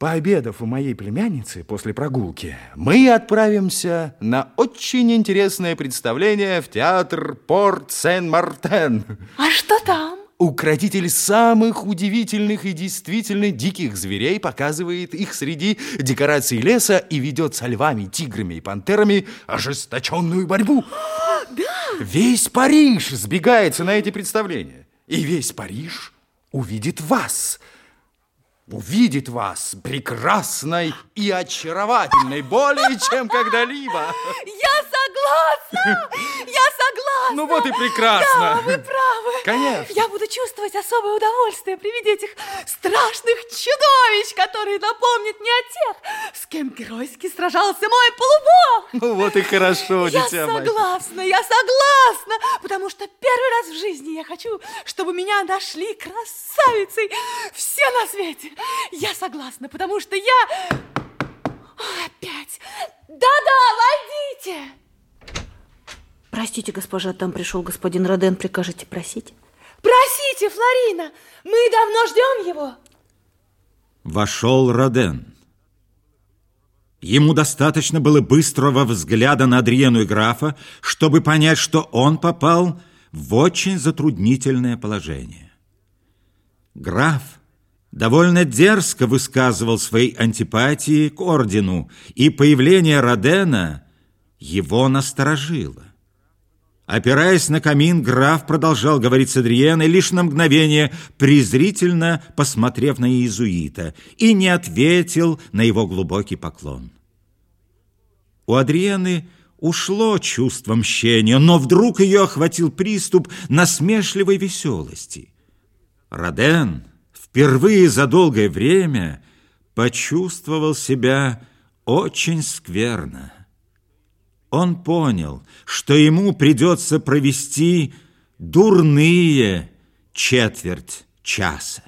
Пообедав у моей племянницы после прогулки, мы отправимся на очень интересное представление в театр Порт Сен-Мартен. А что там? Укротитель самых удивительных и действительно диких зверей показывает их среди декораций леса и ведет со львами, тиграми и пантерами ожесточенную борьбу. Да. Весь Париж сбегается на эти представления. И весь Париж увидит вас – увидит вас прекрасной и очаровательной более, чем когда-либо. Я согласна! Согласна! Ну вот и прекрасно. Да, вы правы. Конечно. Я буду чувствовать особое удовольствие при виде этих страшных чудовищ, которые напомнят мне о тех, с кем геройски сражался мой полубог. Ну вот и хорошо, я дитя мое. Я согласна, я согласна, потому что первый раз в жизни я хочу, чтобы меня нашли красавицей все на свете. Я согласна, потому что я... Опять. Да-да, войдите. Простите, госпожа, там пришел господин Роден, прикажете просить? Просите, Флорина, мы давно ждем его. Вошел Роден. Ему достаточно было быстрого взгляда на Адриену и графа, чтобы понять, что он попал в очень затруднительное положение. Граф довольно дерзко высказывал свои антипатии к ордену, и появление Родена его насторожило. Опираясь на камин, граф продолжал говорить с Адриеной, лишь на мгновение презрительно посмотрев на иезуита, и не ответил на его глубокий поклон. У Адриены ушло чувство мщения, но вдруг ее охватил приступ насмешливой веселости. Роден впервые за долгое время почувствовал себя очень скверно. Он понял, что ему придется провести дурные четверть часа.